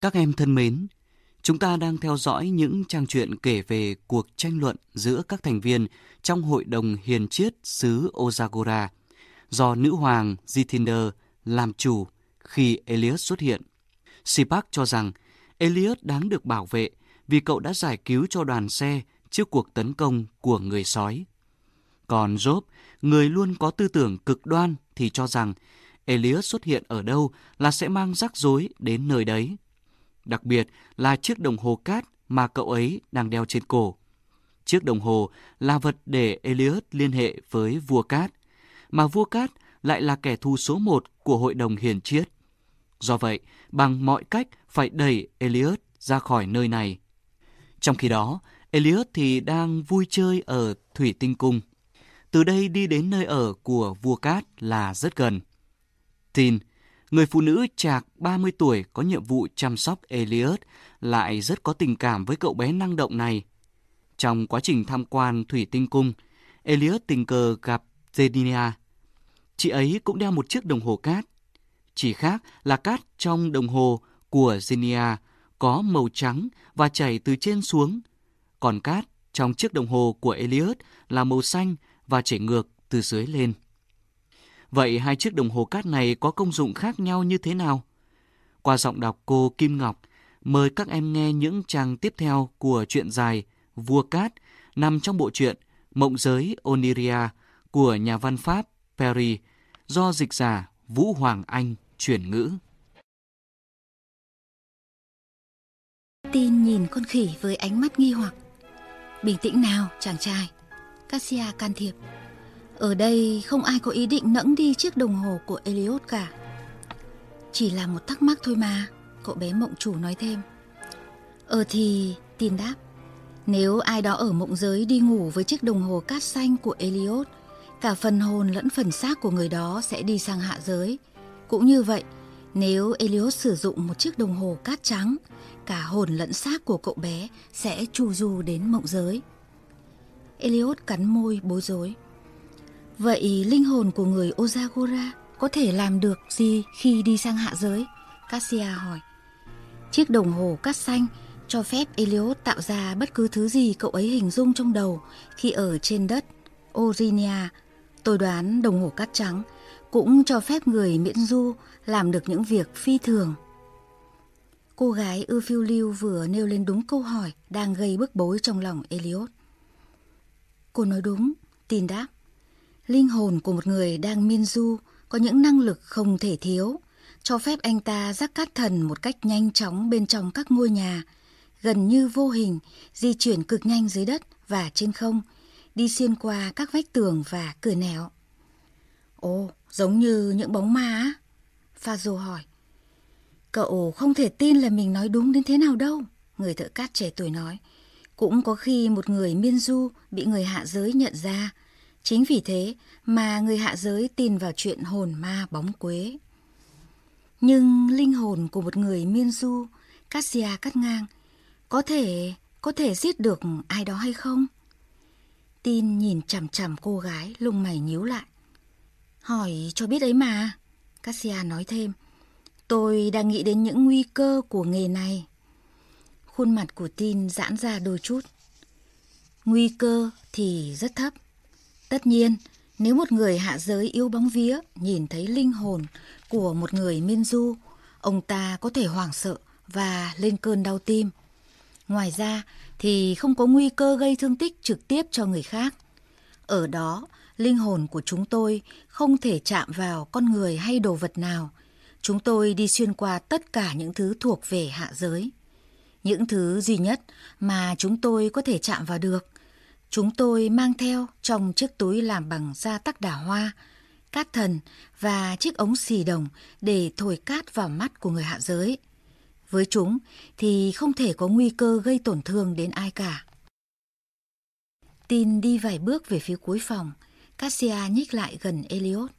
Các em thân mến, chúng ta đang theo dõi những trang truyện kể về cuộc tranh luận giữa các thành viên trong Hội đồng Hiền Triết xứ Ozagora do nữ hoàng Zithinder làm chủ khi Elias xuất hiện. Sipak cho rằng Elias đáng được bảo vệ vì cậu đã giải cứu cho đoàn xe trước cuộc tấn công của người sói. Còn Job, người luôn có tư tưởng cực đoan thì cho rằng Elias xuất hiện ở đâu là sẽ mang rắc rối đến nơi đấy. Đặc biệt là chiếc đồng hồ cát mà cậu ấy đang đeo trên cổ. Chiếc đồng hồ là vật để Elias liên hệ với vua cát, mà vua cát lại là kẻ thù số một của hội đồng hiền triết. Do vậy, bằng mọi cách phải đẩy Elias ra khỏi nơi này. Trong khi đó, Elias thì đang vui chơi ở Thủy Tinh Cung. Từ đây đi đến nơi ở của vua Cát là rất gần. Tin, người phụ nữ chạc 30 tuổi có nhiệm vụ chăm sóc Elliot lại rất có tình cảm với cậu bé năng động này. Trong quá trình tham quan Thủy Tinh Cung, Elliot tình cờ gặp Zedinia. Chị ấy cũng đeo một chiếc đồng hồ cát. Chỉ khác là cát trong đồng hồ của Zenia có màu trắng và chảy từ trên xuống, còn cát trong chiếc đồng hồ của Elliot là màu xanh và chảy ngược từ dưới lên. Vậy hai chiếc đồng hồ cát này có công dụng khác nhau như thế nào? Qua giọng đọc cô Kim Ngọc, mời các em nghe những trang tiếp theo của truyện dài Vua Cát nằm trong bộ truyện Mộng giới Oniria của nhà văn Pháp Perry do dịch giả Vũ Hoàng Anh chuyển ngữ. Tin nhìn con khỉ với ánh mắt nghi hoặc. Bình tĩnh nào, chàng trai. Cassia can thiệp. Ở đây không ai có ý định nẫng đi chiếc đồng hồ của Elliot cả. Chỉ là một thắc mắc thôi mà, cậu bé mộng chủ nói thêm. Ờ thì, tin đáp. Nếu ai đó ở mộng giới đi ngủ với chiếc đồng hồ cát xanh của Elliot, cả phần hồn lẫn phần xác của người đó sẽ đi sang hạ giới. Cũng như vậy, nếu Elliot sử dụng một chiếc đồng hồ cát trắng, cả hồn lẫn xác của cậu bé sẽ chu du đến mộng giới. Elliot cắn môi bối rối. Vậy linh hồn của người Ozagora có thể làm được gì khi đi sang hạ giới? Cassia hỏi. Chiếc đồng hồ cát xanh cho phép Elios tạo ra bất cứ thứ gì cậu ấy hình dung trong đầu khi ở trên đất Orinia. Tôi đoán đồng hồ cát trắng cũng cho phép người miễn du làm được những việc phi thường. Cô gái ưa phiêu lưu vừa nêu lên đúng câu hỏi đang gây bức bối trong lòng Eliot. Cô nói đúng, tin đáp. Linh hồn của một người đang miên du có những năng lực không thể thiếu, cho phép anh ta rắc cát thần một cách nhanh chóng bên trong các ngôi nhà, gần như vô hình, di chuyển cực nhanh dưới đất và trên không, đi xuyên qua các vách tường và cửa nẻo. Ồ, giống như những bóng ma á? Fazo hỏi. Cậu không thể tin là mình nói đúng đến thế nào đâu, người thợ cát trẻ tuổi nói. Cũng có khi một người miên du bị người hạ giới nhận ra. Chính vì thế mà người hạ giới tin vào chuyện hồn ma bóng quế. Nhưng linh hồn của một người miên du, Cassia cắt ngang, có thể, có thể giết được ai đó hay không? Tin nhìn chằm chằm cô gái, lông mày nhíu lại. Hỏi cho biết ấy mà, Cassia nói thêm. Tôi đang nghĩ đến những nguy cơ của nghề này. Khuôn mặt của tin giãn ra đôi chút. Nguy cơ thì rất thấp. Tất nhiên, nếu một người hạ giới yêu bóng vía nhìn thấy linh hồn của một người miên du, ông ta có thể hoảng sợ và lên cơn đau tim. Ngoài ra thì không có nguy cơ gây thương tích trực tiếp cho người khác. Ở đó, linh hồn của chúng tôi không thể chạm vào con người hay đồ vật nào. Chúng tôi đi xuyên qua tất cả những thứ thuộc về hạ giới. Những thứ duy nhất mà chúng tôi có thể chạm vào được, chúng tôi mang theo trong chiếc túi làm bằng da tắc đà hoa, cát thần và chiếc ống xì đồng để thổi cát vào mắt của người hạ giới. Với chúng thì không thể có nguy cơ gây tổn thương đến ai cả. Tin đi vài bước về phía cuối phòng, Cassia nhích lại gần Elliot.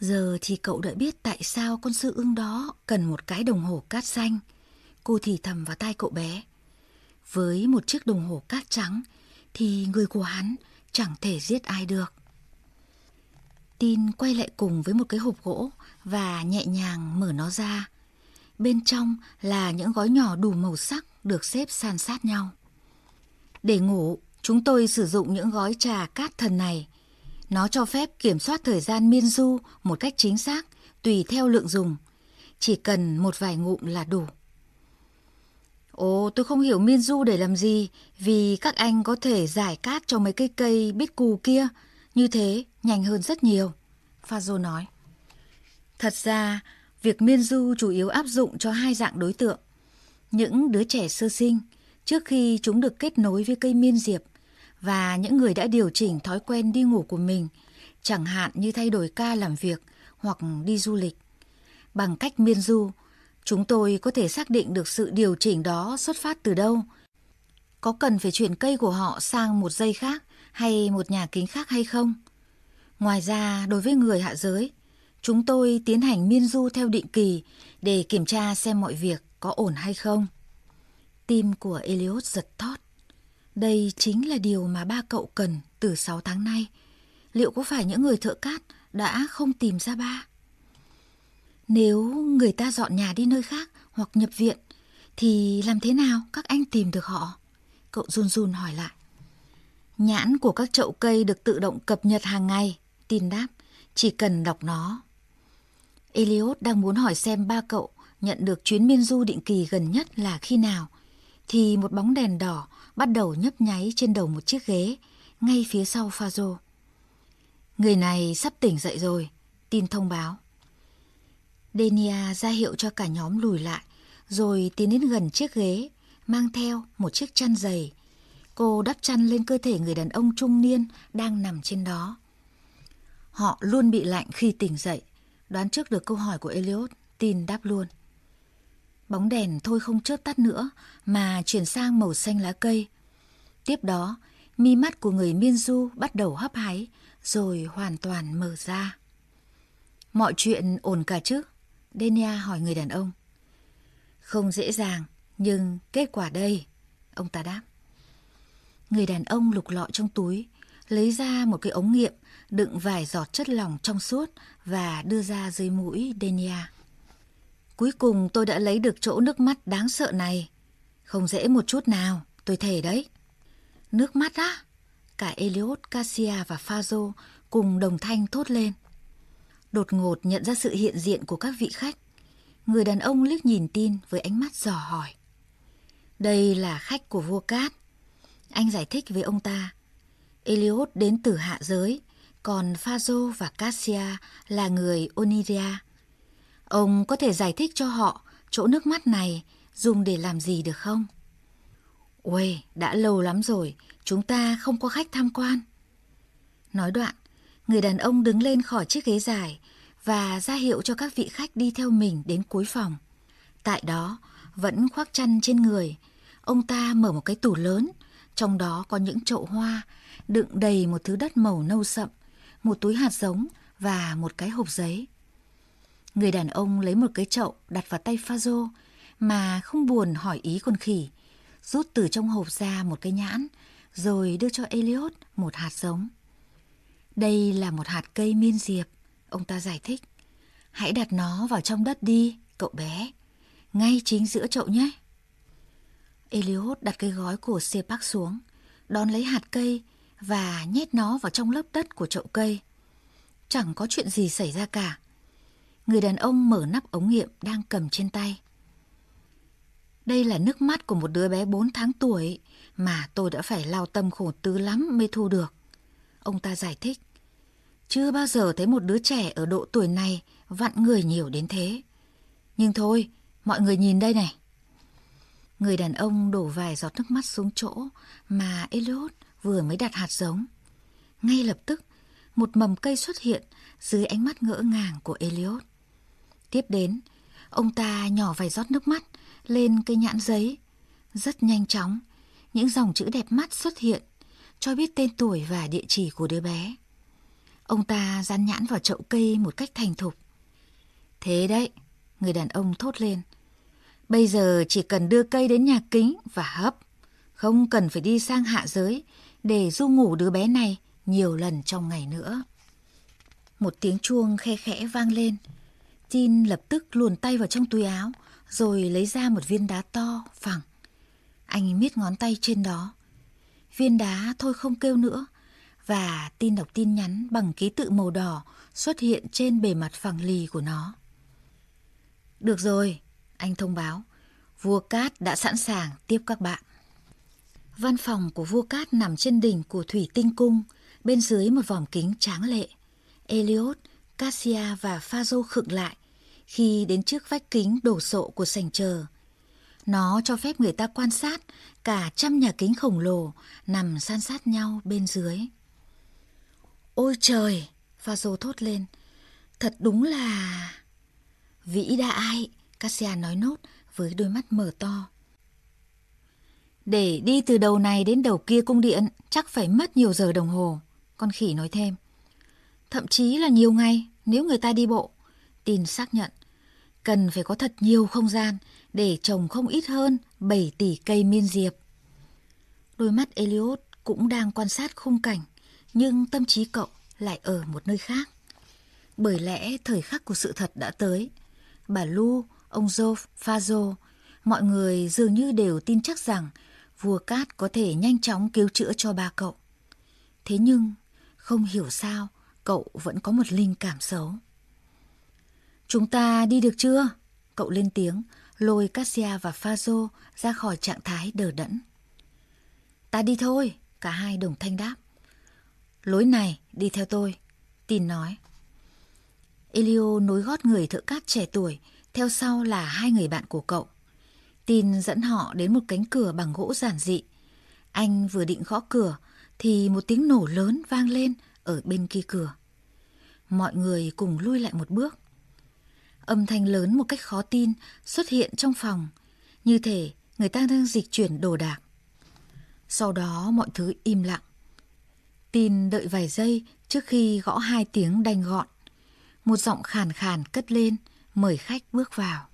Giờ thì cậu đã biết tại sao con sư ưng đó cần một cái đồng hồ cát xanh. Cô thì thầm vào tai cậu bé. Với một chiếc đồng hồ cát trắng thì người của hắn chẳng thể giết ai được. Tin quay lại cùng với một cái hộp gỗ và nhẹ nhàng mở nó ra. Bên trong là những gói nhỏ đủ màu sắc được xếp san sát nhau. Để ngủ, chúng tôi sử dụng những gói trà cát thần này. Nó cho phép kiểm soát thời gian miên du một cách chính xác, tùy theo lượng dùng. Chỉ cần một vài ngụm là đủ. Ồ, tôi không hiểu miên du để làm gì, vì các anh có thể giải cát cho mấy cây cây biết cù kia. Như thế, nhanh hơn rất nhiều. Fazo nói. Thật ra, việc miên du chủ yếu áp dụng cho hai dạng đối tượng. Những đứa trẻ sơ sinh, trước khi chúng được kết nối với cây miên diệp, và những người đã điều chỉnh thói quen đi ngủ của mình, chẳng hạn như thay đổi ca làm việc hoặc đi du lịch. Bằng cách miên du, chúng tôi có thể xác định được sự điều chỉnh đó xuất phát từ đâu. Có cần phải chuyển cây của họ sang một dây khác hay một nhà kính khác hay không? Ngoài ra, đối với người hạ giới, chúng tôi tiến hành miên du theo định kỳ để kiểm tra xem mọi việc có ổn hay không. Tim của Elliot giật thót. Đây chính là điều mà ba cậu cần từ 6 tháng nay. Liệu có phải những người thợ cát đã không tìm ra ba? Nếu người ta dọn nhà đi nơi khác hoặc nhập viện, thì làm thế nào các anh tìm được họ? Cậu run run hỏi lại. Nhãn của các chậu cây được tự động cập nhật hàng ngày, tin đáp, chỉ cần đọc nó. Elliot đang muốn hỏi xem ba cậu nhận được chuyến miên du định kỳ gần nhất là khi nào, thì một bóng đèn đỏ bắt đầu nhấp nháy trên đầu một chiếc ghế, ngay phía sau Fazo. Người này sắp tỉnh dậy rồi, tin thông báo. Denia ra hiệu cho cả nhóm lùi lại, rồi tiến đến gần chiếc ghế, mang theo một chiếc chăn dày. Cô đắp chăn lên cơ thể người đàn ông trung niên đang nằm trên đó. Họ luôn bị lạnh khi tỉnh dậy. Đoán trước được câu hỏi của Elliot, tin đáp luôn. Bóng đèn thôi không chớp tắt nữa mà chuyển sang màu xanh lá cây. Tiếp đó, mi mắt của người miên du bắt đầu hấp háy rồi hoàn toàn mở ra. Mọi chuyện ổn cả chứ? Denia hỏi người đàn ông. Không dễ dàng, nhưng kết quả đây, ông ta đáp. Người đàn ông lục lọi trong túi, lấy ra một cái ống nghiệm đựng vài giọt chất lỏng trong suốt và đưa ra dưới mũi Denia. Cuối cùng tôi đã lấy được chỗ nước mắt đáng sợ này. Không dễ một chút nào, tôi thề đấy. Nước mắt á? Cả Eliot, Cassia và Fazo cùng đồng thanh thốt lên. Đột ngột nhận ra sự hiện diện của các vị khách. Người đàn ông liếc nhìn tin với ánh mắt dò hỏi. Đây là khách của vua Cát. Anh giải thích với ông ta. Eliot đến từ hạ giới, còn Phazo và Cassia là người Oniria. Ông có thể giải thích cho họ chỗ nước mắt này dùng để làm gì được không? Ôi, đã lâu lắm rồi, chúng ta không có khách tham quan. Nói đoạn, người đàn ông đứng lên khỏi chiếc ghế dài và ra hiệu cho các vị khách đi theo mình đến cuối phòng. Tại đó, vẫn khoác chăn trên người, ông ta mở một cái tủ lớn, trong đó có những chậu hoa đựng đầy một thứ đất màu nâu sậm, một túi hạt giống và một cái hộp giấy. Người đàn ông lấy một cái chậu đặt vào tay Fazo mà không buồn hỏi ý con khỉ, rút từ trong hộp ra một cái nhãn rồi đưa cho Elliot một hạt giống. Đây là một hạt cây miên diệp, ông ta giải thích. Hãy đặt nó vào trong đất đi, cậu bé, ngay chính giữa chậu nhé. Eliud đặt cái gói của Sepak xuống, đón lấy hạt cây và nhét nó vào trong lớp đất của chậu cây. Chẳng có chuyện gì xảy ra cả. Người đàn ông mở nắp ống nghiệm đang cầm trên tay. Đây là nước mắt của một đứa bé 4 tháng tuổi mà tôi đã phải lao tâm khổ tứ lắm mới thu được. Ông ta giải thích. Chưa bao giờ thấy một đứa trẻ ở độ tuổi này vặn người nhiều đến thế. Nhưng thôi, mọi người nhìn đây này. Người đàn ông đổ vài giọt nước mắt xuống chỗ mà Elliot vừa mới đặt hạt giống. Ngay lập tức, một mầm cây xuất hiện dưới ánh mắt ngỡ ngàng của Elliot. Tiếp đến, ông ta nhỏ vài giọt nước mắt lên cây nhãn giấy. Rất nhanh chóng, những dòng chữ đẹp mắt xuất hiện, cho biết tên tuổi và địa chỉ của đứa bé. Ông ta dán nhãn vào chậu cây một cách thành thục. Thế đấy, người đàn ông thốt lên. Bây giờ chỉ cần đưa cây đến nhà kính và hấp. Không cần phải đi sang hạ giới để du ngủ đứa bé này nhiều lần trong ngày nữa. Một tiếng chuông khe khẽ vang lên. Tin lập tức luồn tay vào trong túi áo rồi lấy ra một viên đá to, phẳng. Anh miết ngón tay trên đó. Viên đá thôi không kêu nữa, và tin đọc tin nhắn bằng ký tự màu đỏ xuất hiện trên bề mặt phẳng lì của nó. Được rồi, anh thông báo, vua cát đã sẵn sàng tiếp các bạn. Văn phòng của vua cát nằm trên đỉnh của thủy tinh cung, bên dưới một vòng kính tráng lệ. Elliot, Cassia và Phazo khựng lại khi đến trước vách kính đổ sộ của sảnh chờ. Nó cho phép người ta quan sát cả trăm nhà kính khổng lồ nằm san sát nhau bên dưới. Ôi trời! Phazo thốt lên. Thật đúng là... Vĩ đại! Cassia nói nốt với đôi mắt mở to. Để đi từ đầu này đến đầu kia cung điện, chắc phải mất nhiều giờ đồng hồ. Con khỉ nói thêm. Thậm chí là nhiều ngày, nếu người ta đi bộ. Tin xác nhận. Cần phải có thật nhiều không gian để trồng không ít hơn 7 tỷ cây miên diệp. Đôi mắt Elliot cũng đang quan sát khung cảnh, nhưng tâm trí cậu lại ở một nơi khác. Bởi lẽ thời khắc của sự thật đã tới. Bà Lu, ông Joe, Fazo, mọi người dường như đều tin chắc rằng vua cát có thể nhanh chóng cứu chữa cho ba cậu. Thế nhưng, không hiểu sao, cậu vẫn có một linh cảm xấu. Chúng ta đi được chưa? Cậu lên tiếng, lôi Cassia và Fazo ra khỏi trạng thái đờ đẫn. Ta đi thôi, cả hai đồng thanh đáp. Lối này, đi theo tôi, Tin nói. Elio nối gót người thợ cát trẻ tuổi, theo sau là hai người bạn của cậu. Tin dẫn họ đến một cánh cửa bằng gỗ giản dị. Anh vừa định gõ cửa thì một tiếng nổ lớn vang lên ở bên kia cửa. Mọi người cùng lui lại một bước. Âm thanh lớn một cách khó tin xuất hiện trong phòng, như thể người ta đang dịch chuyển đồ đạc. Sau đó mọi thứ im lặng. Tin đợi vài giây trước khi gõ hai tiếng đanh gọn. Một giọng khàn khàn cất lên, mời khách bước vào.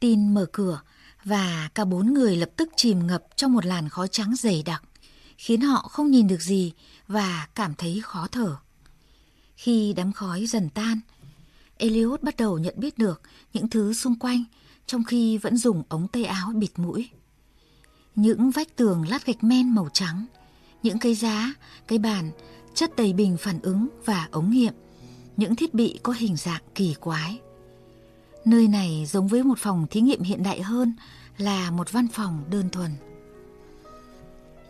Tin mở cửa và cả bốn người lập tức chìm ngập trong một làn khói trắng dày đặc, khiến họ không nhìn được gì và cảm thấy khó thở. Khi đám khói dần tan, Elliot bắt đầu nhận biết được những thứ xung quanh trong khi vẫn dùng ống tay áo bịt mũi. Những vách tường lát gạch men màu trắng, những cây giá, cây bàn, chất đầy bình phản ứng và ống nghiệm, những thiết bị có hình dạng kỳ quái. Nơi này giống với một phòng thí nghiệm hiện đại hơn là một văn phòng đơn thuần.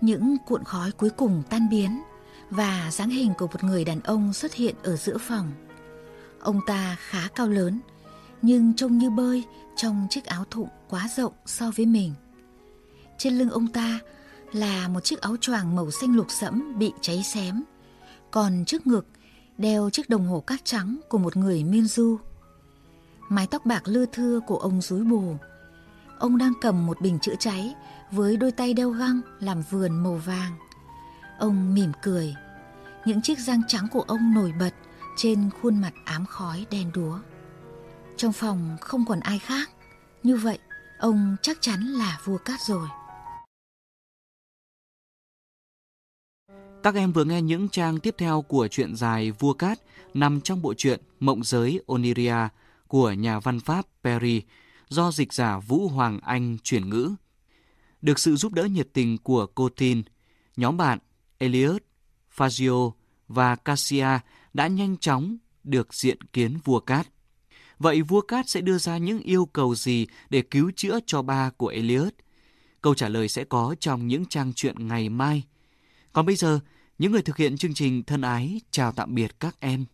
Những cuộn khói cuối cùng tan biến và dáng hình của một người đàn ông xuất hiện ở giữa phòng. Ông ta khá cao lớn, nhưng trông như bơi trong chiếc áo thụng quá rộng so với mình. Trên lưng ông ta là một chiếc áo choàng màu xanh lục sẫm bị cháy xém, còn trước ngực đeo chiếc đồng hồ cát trắng của một người miên du. Mái tóc bạc lưa thưa của ông rúi bù. Ông đang cầm một bình chữa cháy với đôi tay đeo găng làm vườn màu vàng. Ông mỉm cười. Những chiếc răng trắng của ông nổi bật trên khuôn mặt ám khói đen đúa. Trong phòng không còn ai khác. Như vậy, ông chắc chắn là vua cát rồi. Các em vừa nghe những trang tiếp theo của truyện dài Vua Cát nằm trong bộ truyện Mộng giới Oniria của nhà văn Pháp Perry do dịch giả Vũ Hoàng Anh chuyển ngữ. Được sự giúp đỡ nhiệt tình của cô Tin, nhóm bạn Elliot, Fazio và Cassia đã nhanh chóng được diện kiến vua Cát. Vậy vua Cát sẽ đưa ra những yêu cầu gì để cứu chữa cho ba của Elliot? Câu trả lời sẽ có trong những trang truyện ngày mai. Còn bây giờ, những người thực hiện chương trình thân ái chào tạm biệt các em.